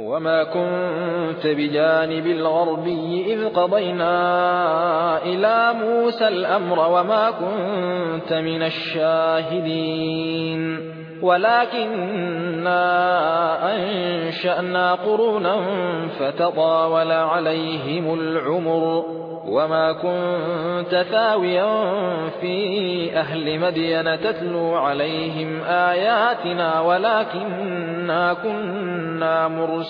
وما كنت بجانب الغربي إذ قضينا إلى موسى الأمر وما كنت من الشاهدين ولكننا أنشأنا قرونا فتطاول عليهم العمر وما كنت ثاويا في أهل مدين تتلو عليهم آياتنا ولكننا كنا مرسلين